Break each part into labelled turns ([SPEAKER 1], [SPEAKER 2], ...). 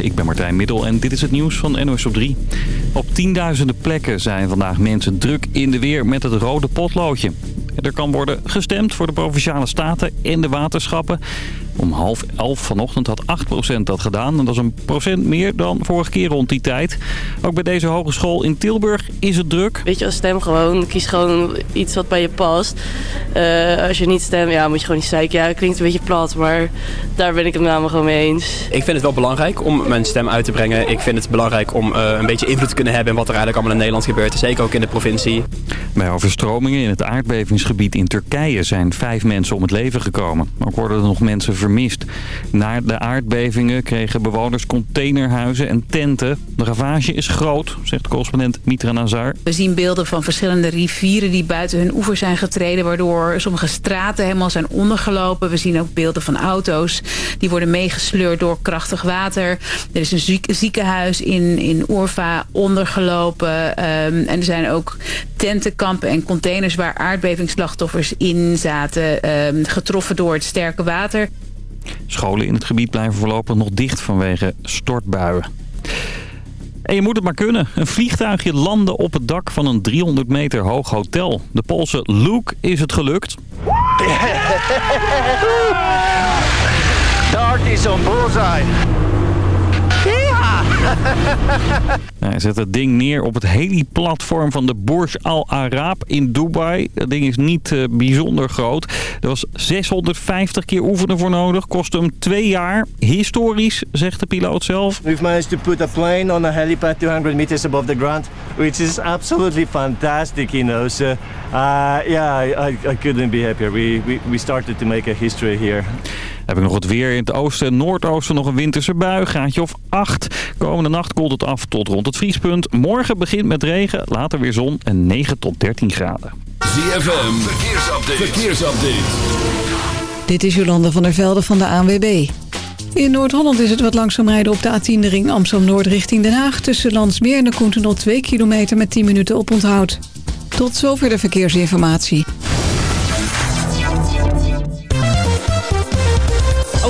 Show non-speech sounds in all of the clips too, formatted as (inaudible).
[SPEAKER 1] Ik ben Martijn Middel en dit is het nieuws van NOS op 3. Op tienduizenden plekken zijn vandaag mensen druk in de weer met het rode potloodje. Er kan worden gestemd voor de Provinciale Staten en de waterschappen. Om half elf vanochtend had 8% dat gedaan. En dat is een procent meer dan vorige keer rond die tijd. Ook bij deze hogeschool in Tilburg is het druk.
[SPEAKER 2] Weet je, als stem gewoon, kies gewoon iets wat bij je past. Uh, als je niet stemt, ja, moet je gewoon niet zeiken. Ja, het klinkt een beetje plat, maar daar ben ik het namelijk gewoon mee eens.
[SPEAKER 3] Ik vind het wel belangrijk om mijn stem uit te brengen. Ik vind het belangrijk om uh, een beetje invloed te kunnen hebben in wat er eigenlijk allemaal in Nederland gebeurt. Zeker ook in de provincie.
[SPEAKER 1] Bij overstromingen in het aardbevingsgebied in Turkije zijn vijf mensen om het leven gekomen. Ook worden er nog mensen vermist. Na de aardbevingen kregen bewoners containerhuizen en tenten. De ravage is groot, zegt correspondent Mitra Nazar.
[SPEAKER 4] We zien beelden van verschillende rivieren die buiten hun oever zijn getreden... waardoor sommige straten helemaal zijn ondergelopen. We zien ook beelden van auto's die worden meegesleurd door krachtig water. Er is een ziekenhuis in, in Urfa ondergelopen. Um, en er zijn ook tentenkampen en containers waar aardbevingsslachtoffers in zaten... Um, getroffen door het sterke water.
[SPEAKER 1] Scholen in het gebied blijven voorlopig nog dicht vanwege stortbuien. En je moet het maar kunnen. Een vliegtuigje landen op het dak van een 300 meter hoog hotel. De Poolse Luke is het gelukt. (laughs)
[SPEAKER 5] Dart is on. (laughs)
[SPEAKER 1] Hij zet het ding neer op het heliplatform van de Burj Al Arab in Dubai. Dat ding is niet uh, bijzonder groot. Er was 650 keer oefenen voor nodig. Kost hem twee jaar. Historisch, zegt de piloot zelf.
[SPEAKER 6] We've managed to put a plane on a helipad 200 meters above the ground. Which is absolutely fantastic, you know. So, uh, yeah, I, I couldn't be happier. We, we, we started to make a history here.
[SPEAKER 1] Heb ik nog het weer in het oosten en noordoosten nog een winterse bui. Gaatje of 8. Komende nacht koelt het af tot rond het vriespunt. Morgen begint met regen, later weer zon en 9 tot 13 graden.
[SPEAKER 7] ZFM, verkeersupdate. verkeersupdate.
[SPEAKER 8] Dit is Jolande van der Velde van de ANWB. In Noord-Holland is het wat langzaam rijden op de A10 de ring Amsterdam-Noord richting Den Haag. Tussen Landsmeer en de Koentenol 2 kilometer met 10 minuten op onthoud. Tot zover de verkeersinformatie.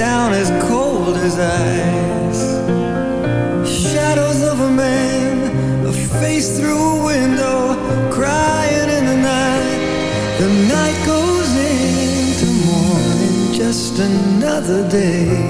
[SPEAKER 9] down as cold as ice. Shadows of a
[SPEAKER 7] man, a face through a window Crying in the night. The night goes into morning, just another day.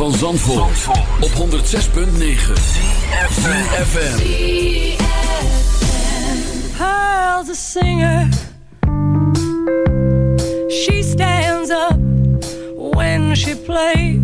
[SPEAKER 7] van Zandvoort, Zandvoort. op 106.9 CFFM Pearl's a singer. She stands up when she plays.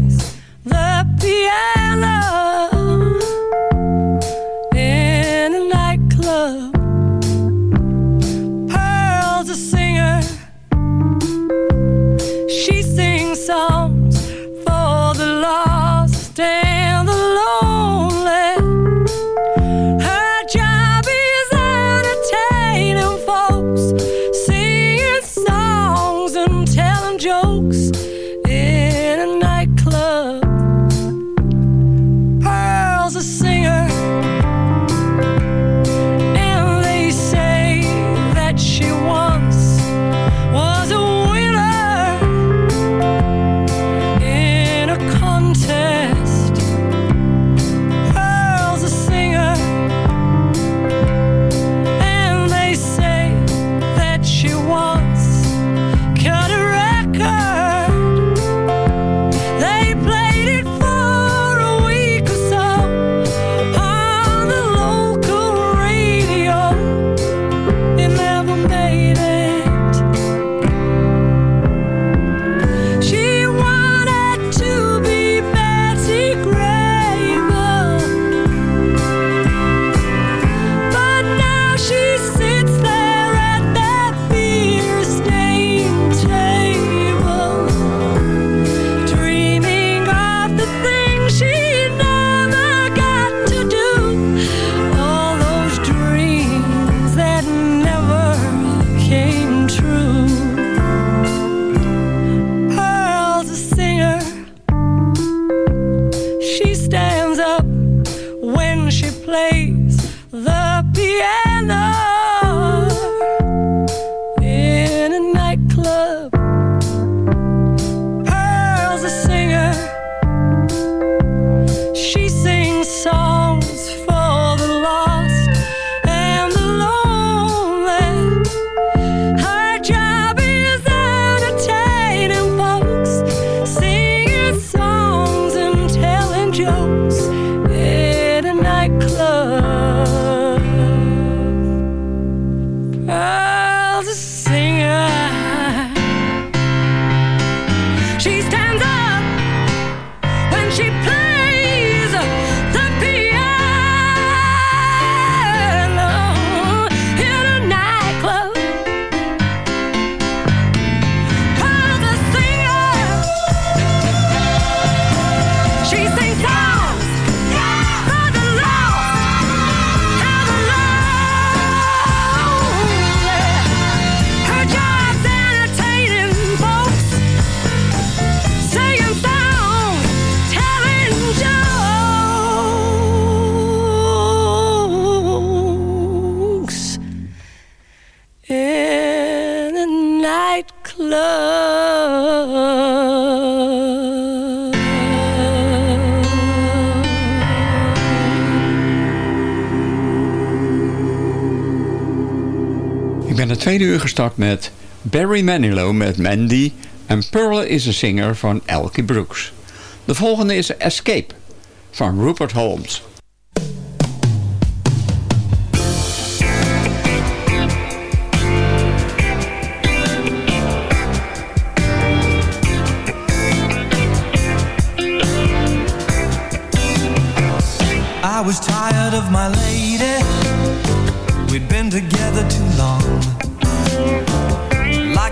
[SPEAKER 5] tweede uur gestart met Barry Manilow met Mandy... en Pearl is een zinger van Elkie Brooks. De volgende is Escape van Rupert Holmes...
[SPEAKER 9] I was tired of my lady. We'd been together too long.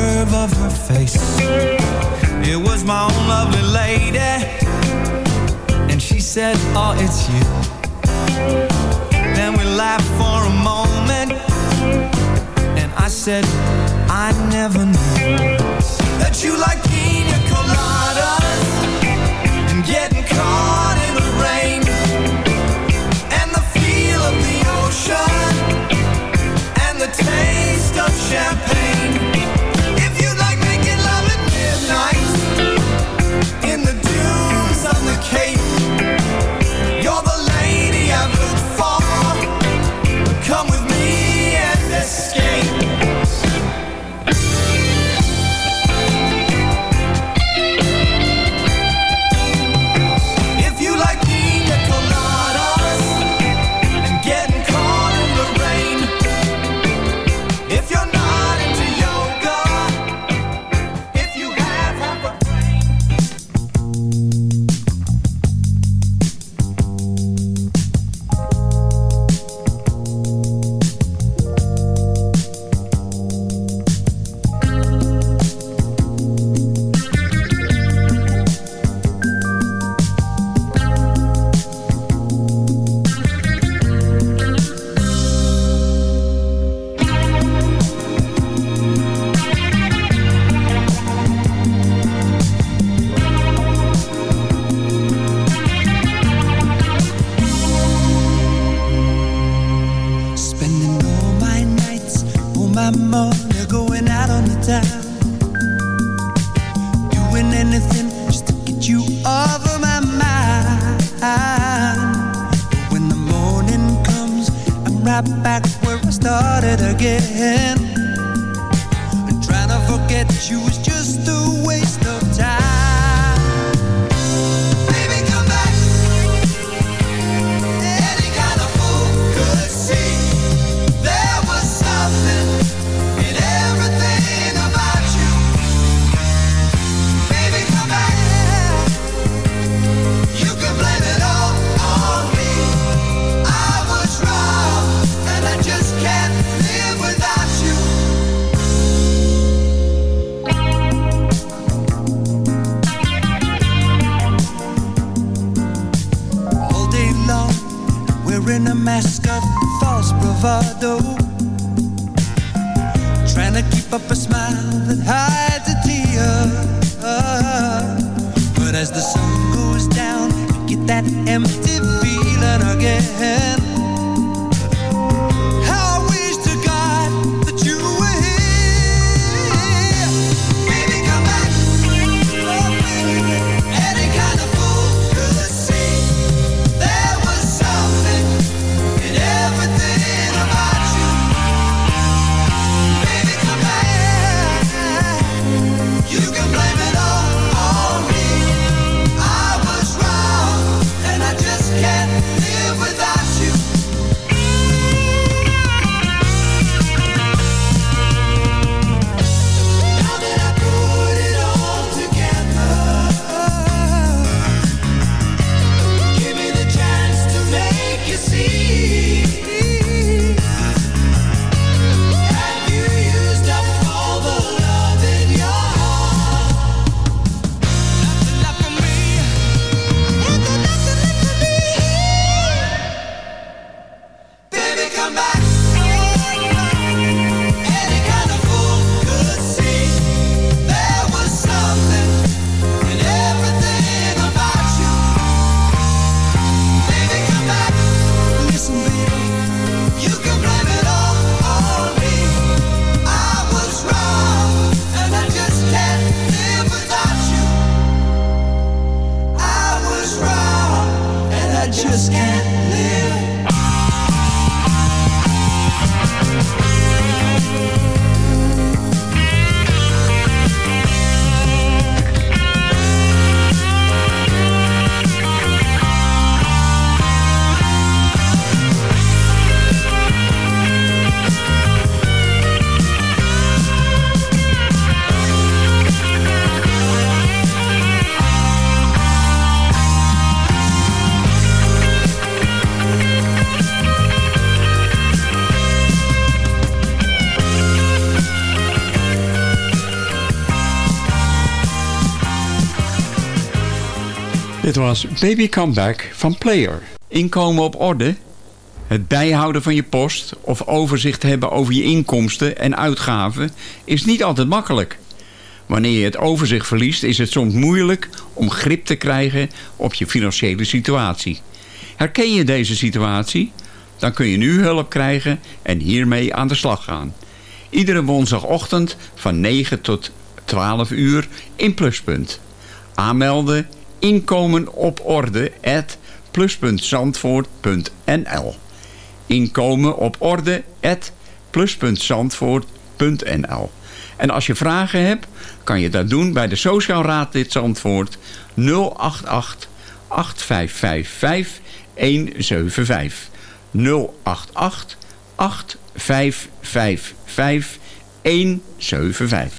[SPEAKER 9] curve of her face. It was my own lovely lady. And she said, oh, it's you. Then we laughed for a moment. And I said, I never knew That you like pina coladas And getting caught in the rain And the feel of the ocean And the taste of champagne. right back where I started again. And trying to forget you was just a waste of Was Baby
[SPEAKER 5] Comeback van Player. Inkomen op orde, het bijhouden van je post of overzicht hebben over je inkomsten en uitgaven is niet altijd makkelijk. Wanneer je het overzicht verliest is het soms moeilijk om grip te krijgen op je financiële situatie. Herken je deze situatie? Dan kun je nu hulp krijgen en hiermee aan de slag gaan. Iedere woensdagochtend van 9 tot 12 uur in Pluspunt. Aanmelden inkomen op orde at plus.zandvoort.nl Inkomen op orde at plus.zandvoort.nl En als je vragen hebt, kan je dat doen bij de Sociaal Raadlid Zandvoort 088 8555 175 088 8555 175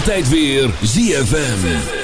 [SPEAKER 7] Altijd weer ZFM.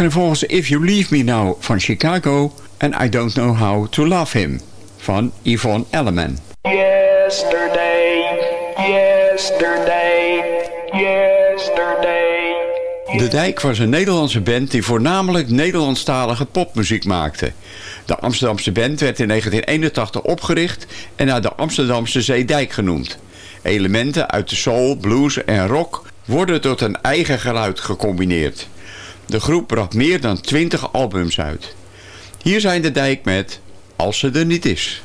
[SPEAKER 5] Waren achtereenvolgens If You Leave Me Now van Chicago en I Don't Know How To Love Him van Yvonne Elliman.
[SPEAKER 10] Yesterday, yesterday, yesterday.
[SPEAKER 5] De Dijk was een Nederlandse band die voornamelijk Nederlandstalige popmuziek maakte. De Amsterdamse band werd in 1981 opgericht en naar de Amsterdamse Zeedijk genoemd. Elementen uit de soul, blues en rock worden tot een eigen geluid gecombineerd. De groep bracht meer dan 20 albums uit. Hier zijn de Dijk met Als ze er niet is.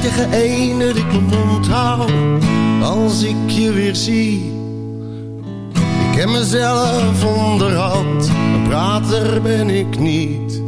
[SPEAKER 11] Tegen één dat ik mijn mond als ik je weer zie. Ik ken mezelf onderhand, een prater ben ik niet.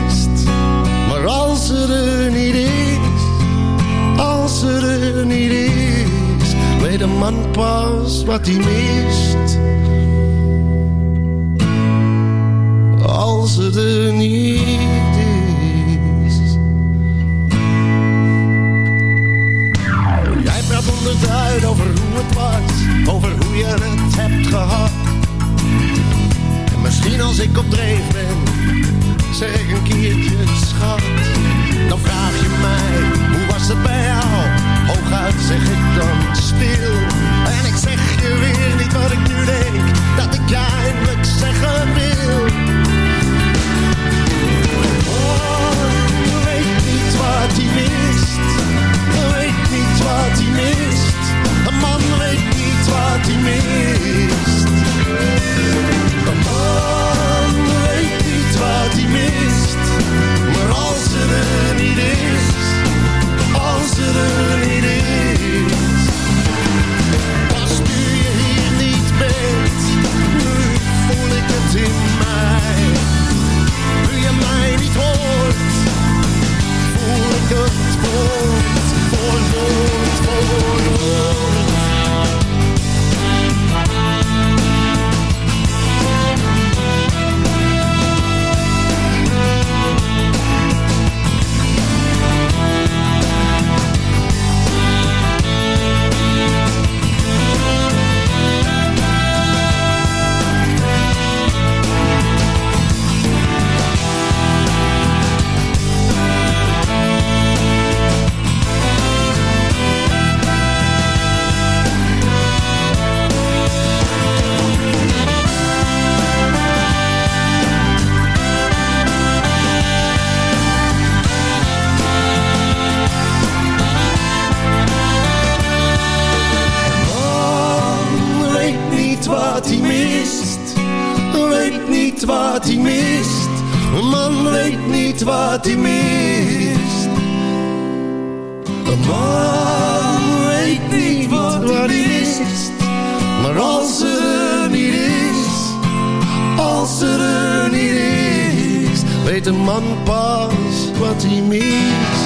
[SPEAKER 11] als ze er niet is, als ze er niet is, weet de man pas wat hij mist. wat hij mist. Weet niet wat hij mist. Een man weet niet wat hij mist. Een man weet niet wat hij mist. Maar als er niet is, als er niet is, weet een man pas wat hij mist.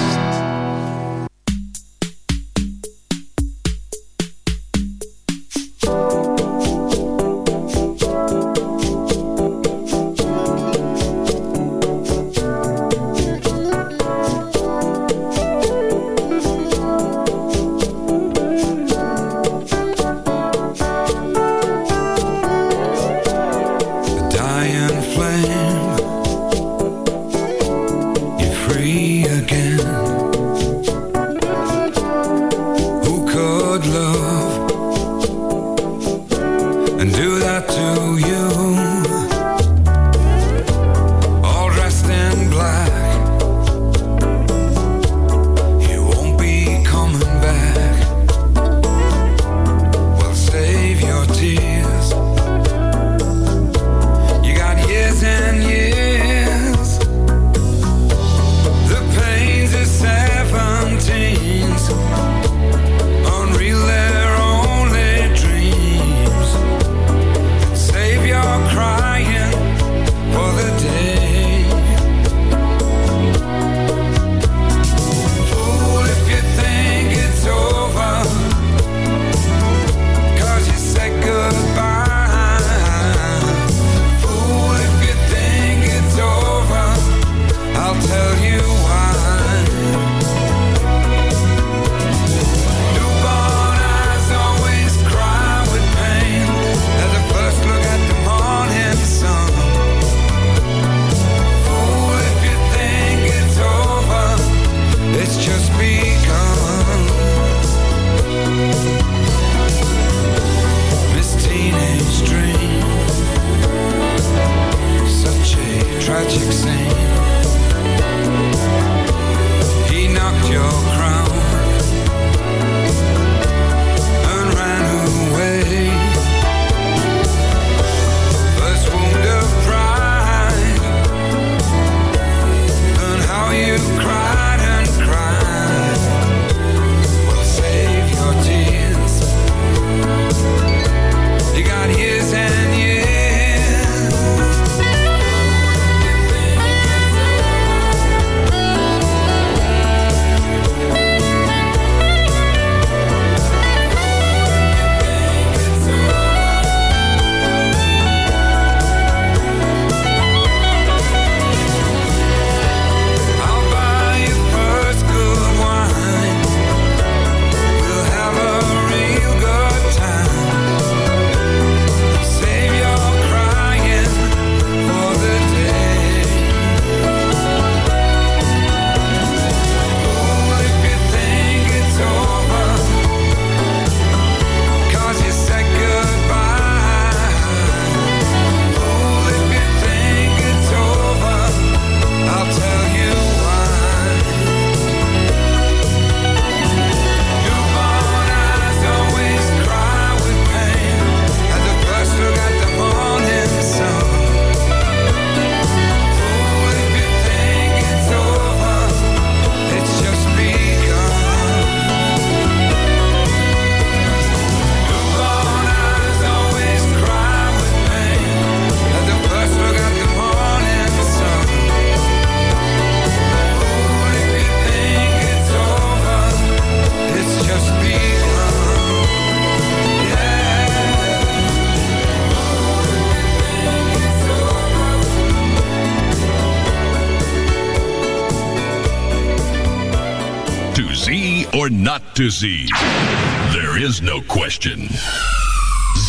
[SPEAKER 12] Question.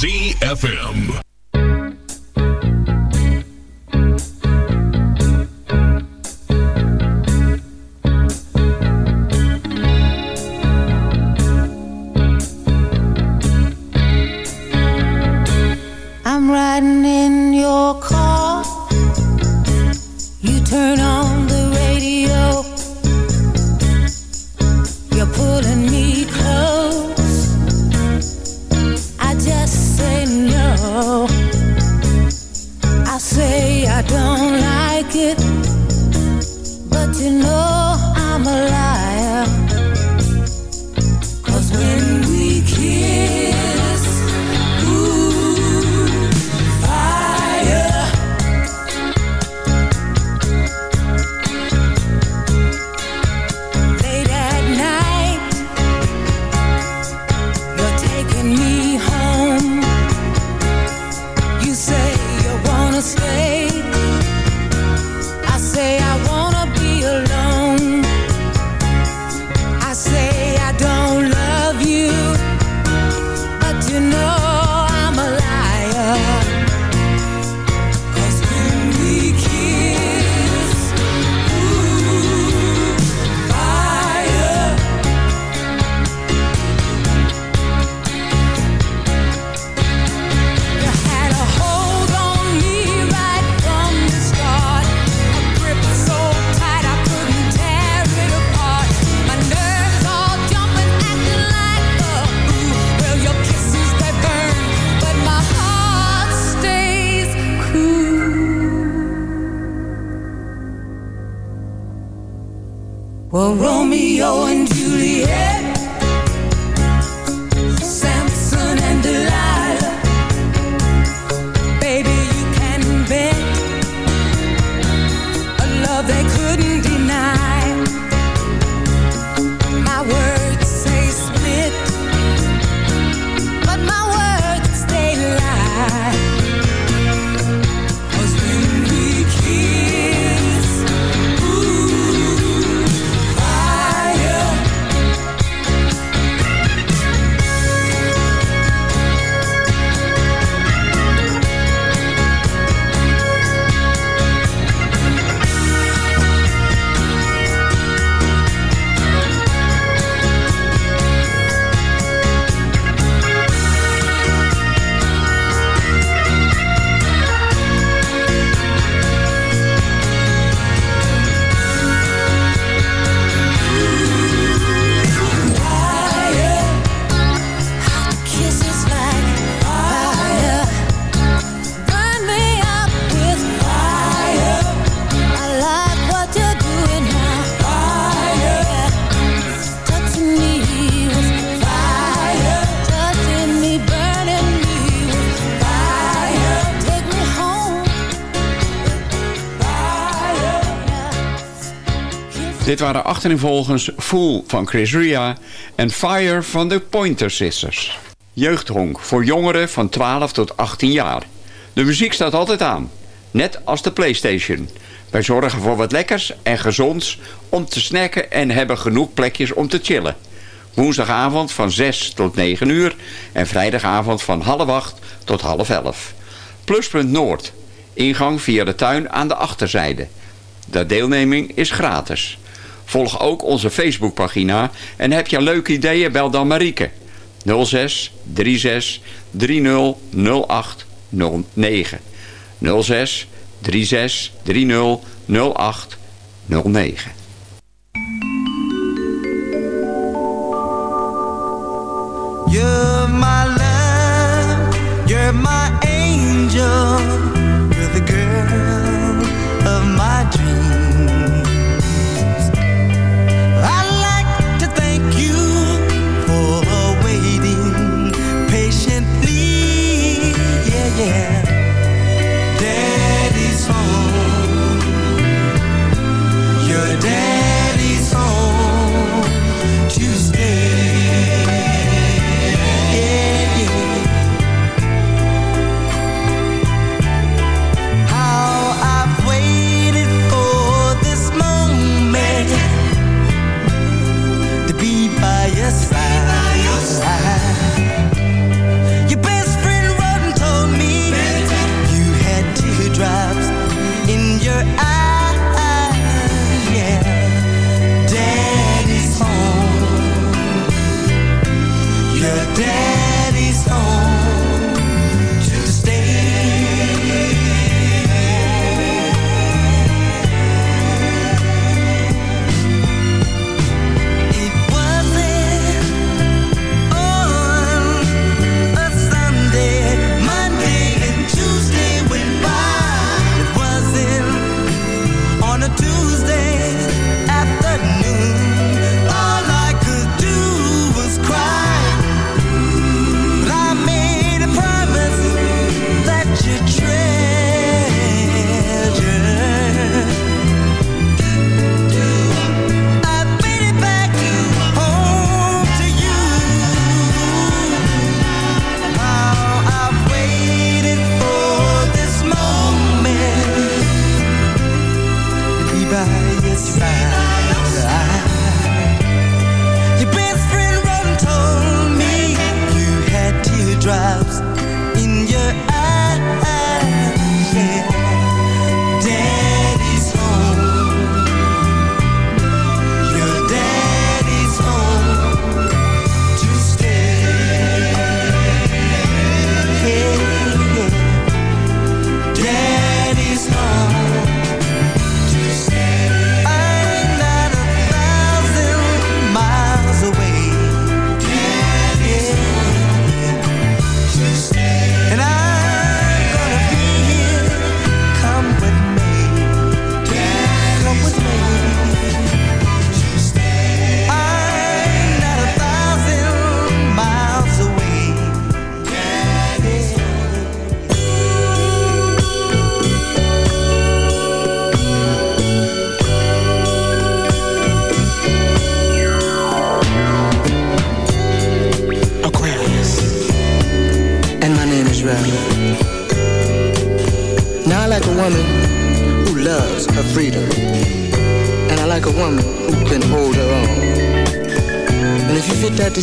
[SPEAKER 12] ZFM.
[SPEAKER 5] Dit waren achtereenvolgens Fool van Chris Ria en Fire van de Pointer Sisters. Jeugdhonk voor jongeren van 12 tot 18 jaar. De muziek staat altijd aan, net als de Playstation. Wij zorgen voor wat lekkers en gezonds om te snacken en hebben genoeg plekjes om te chillen. Woensdagavond van 6 tot 9 uur en vrijdagavond van half 8 tot half 11. Pluspunt Noord. Ingang via de tuin aan de achterzijde. De deelneming is gratis. Volg ook onze Facebookpagina en heb je leuke ideeën, bel dan Marieke. 06 36 30 08 09 06 36 30 08 09
[SPEAKER 13] You're my love, you're my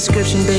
[SPEAKER 14] if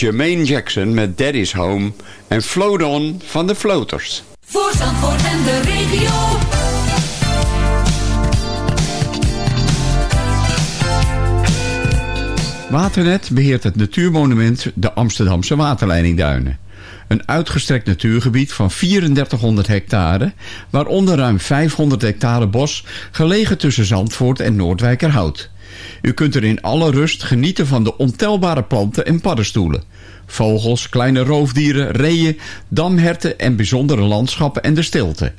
[SPEAKER 5] Jermaine Jackson met Daddy's Home en Float On van de Floaters.
[SPEAKER 15] Voor Zandvoort en de regio.
[SPEAKER 12] Waternet beheert het natuurmonument de Amsterdamse Waterleidingduinen. Een uitgestrekt natuurgebied van 3400 hectare, waaronder ruim 500 hectare bos, gelegen tussen Zandvoort en Noordwijkerhout. U kunt er in alle rust genieten van de ontelbare planten en paddenstoelen. Vogels, kleine roofdieren, reeën, damherten en bijzondere landschappen en de stilte.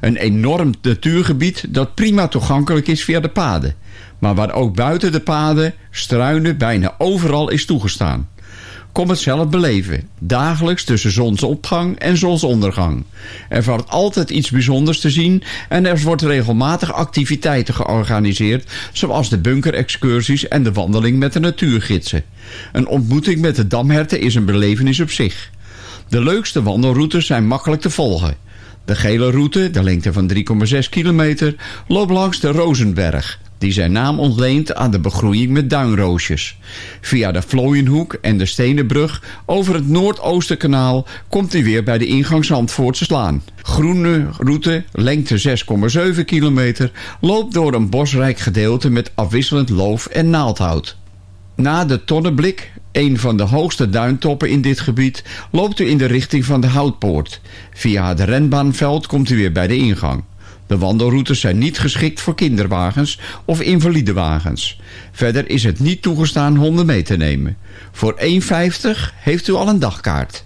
[SPEAKER 12] Een enorm natuurgebied dat prima toegankelijk is via de paden. Maar waar ook buiten de paden struinen bijna overal is toegestaan. Kom het zelf beleven. Dagelijks tussen zonsopgang en zonsondergang. Er valt altijd iets bijzonders te zien en er wordt regelmatig activiteiten georganiseerd, zoals de bunkerexcursies en de wandeling met de natuurgidsen. Een ontmoeting met de damherten is een belevenis op zich. De leukste wandelroutes zijn makkelijk te volgen. De gele route, de lengte van 3,6 kilometer, loopt langs de Rozenberg, die zijn naam ontleent aan de begroeiing met duinroosjes. Via de Vlooienhoek en de Stenenbrug over het Noordoostenkanaal komt hij weer bij de ingang Zandvoortse Slaan. Groene route, lengte 6,7 kilometer, loopt door een bosrijk gedeelte met afwisselend loof en naaldhout. Na de Tonneblik, een van de hoogste duintoppen in dit gebied, loopt u in de richting van de Houtpoort. Via het renbaanveld komt u weer bij de ingang. De wandelroutes zijn niet geschikt voor kinderwagens of invalidewagens. Verder is het niet toegestaan honden mee te nemen. Voor 1,50 heeft u al een dagkaart.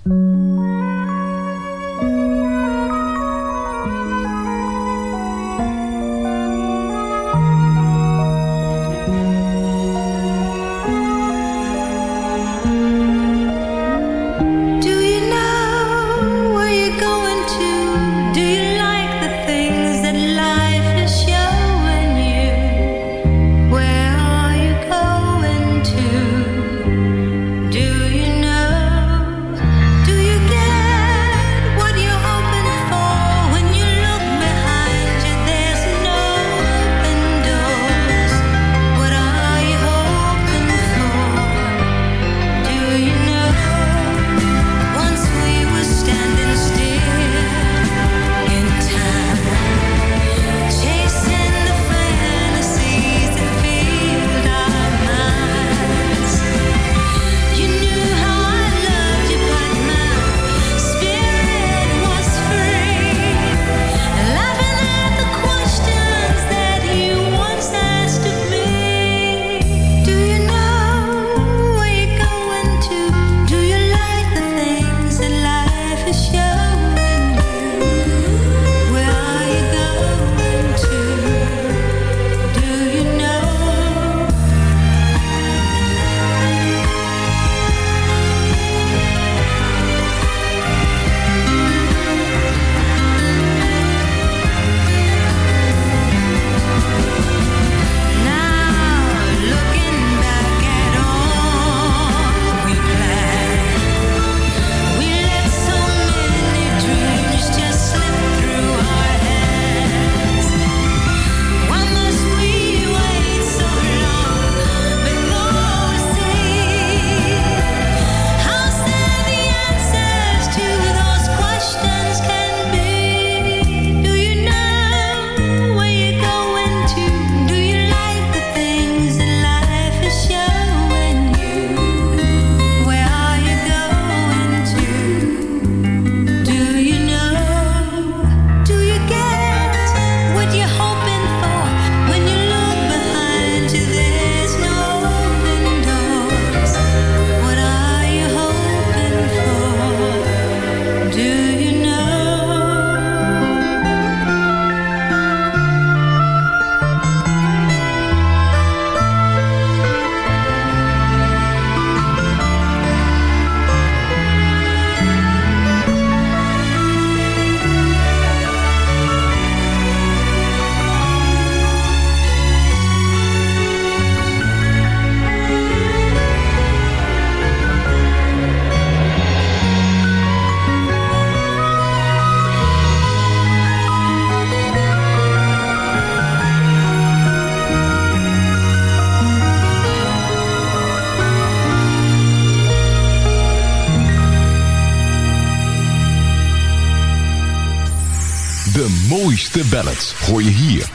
[SPEAKER 16] beste ballads hoor je hier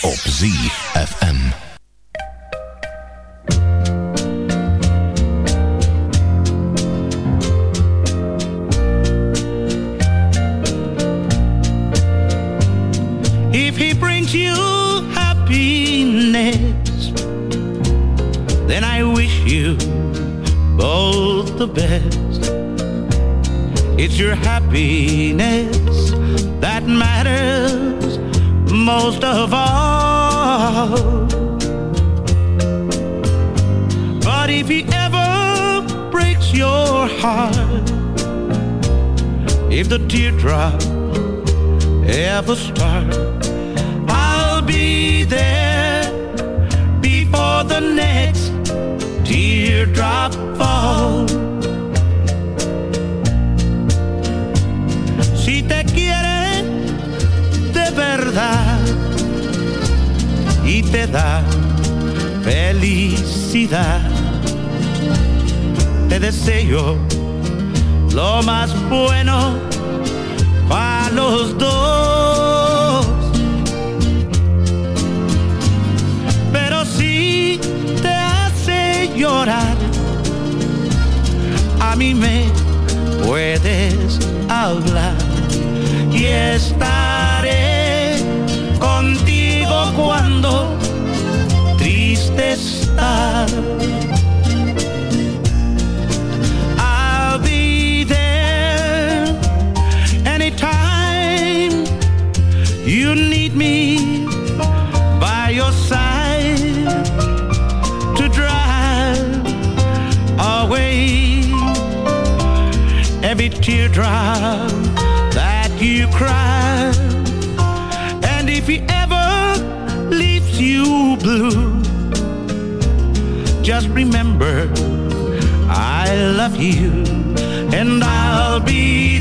[SPEAKER 16] op ZFM.
[SPEAKER 17] If he brings you happiness Then I wish you both the best It's your happiness most of all. But if he ever breaks your heart, if the teardrop ever starts, I'll be there before the next teardrop falls. Te da felicidad, te deseo lo más bueno para los dos. Pero si te hace llorar, a mí me puedes hablar y estaré contigo cuando teardrop that you cry. And if he just remember I love you and I'll be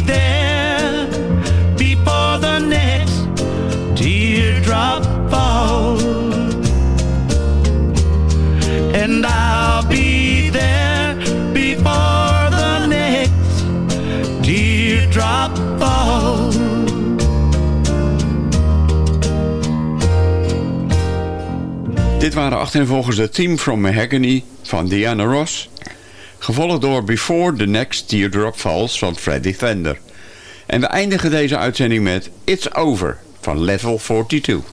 [SPEAKER 5] Dit waren achtereenvolgens de Team from Mahogany van Diana Ross. Gevolgd door Before the Next Teardrop Falls van Freddy Fender. En we eindigen deze uitzending met It's Over van Level 42.